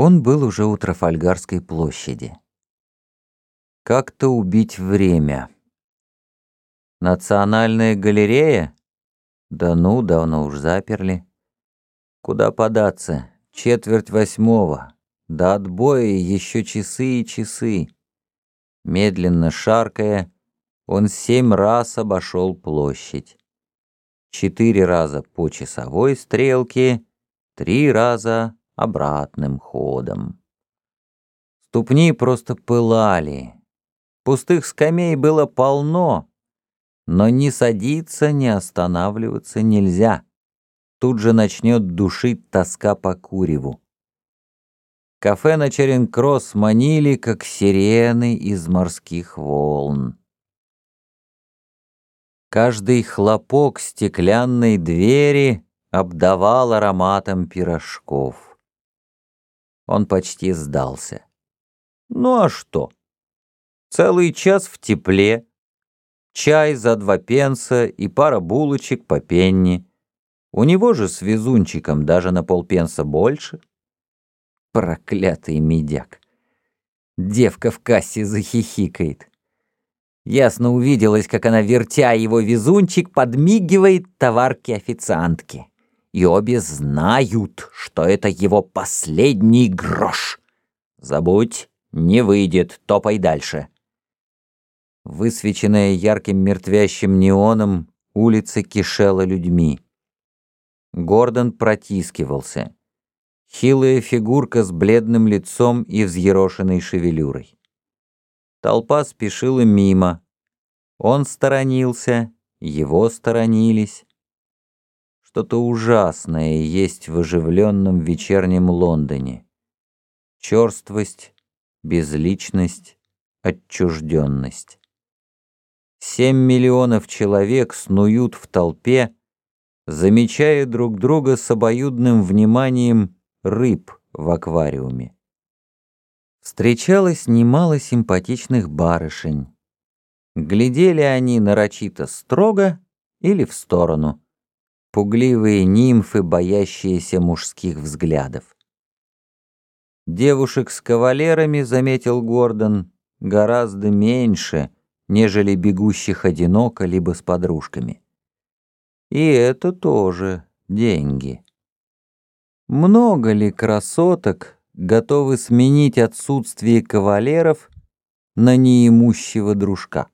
Он был уже у Трафальгарской площади. Как-то убить время. Национальная галерея? Да ну, давно уж заперли. Куда податься? Четверть восьмого. До отбоя еще часы и часы. Медленно шаркая, он семь раз обошел площадь. Четыре раза по часовой стрелке, три раза обратным ходом. Ступни просто пылали. Пустых скамей было полно, но ни садиться, ни останавливаться нельзя. Тут же начнет душить тоска по куреву. Кафе на Черенкросс манили, как сирены из морских волн. Каждый хлопок стеклянной двери обдавал ароматом пирожков. Он почти сдался. Ну а что? Целый час в тепле, чай за два пенса и пара булочек по пенни. У него же с везунчиком даже на полпенса больше. Проклятый медяк. Девка в кассе захихикает. Ясно увиделось, как она, вертя его везунчик, подмигивает товарке-официантке и обе знают, что это его последний грош. Забудь, не выйдет, топай дальше. Высвеченная ярким мертвящим неоном, улица кишела людьми. Гордон протискивался. Хилая фигурка с бледным лицом и взъерошенной шевелюрой. Толпа спешила мимо. Он сторонился, его сторонились. Что-то ужасное есть в оживленном вечернем Лондоне. Черствость, безличность, отчужденность. Семь миллионов человек снуют в толпе, замечая друг друга с обоюдным вниманием рыб в аквариуме. Встречалось немало симпатичных барышень. Глядели они нарочито строго или в сторону пугливые нимфы, боящиеся мужских взглядов. Девушек с кавалерами, заметил Гордон, гораздо меньше, нежели бегущих одиноко либо с подружками. И это тоже деньги. Много ли красоток готовы сменить отсутствие кавалеров на неимущего дружка?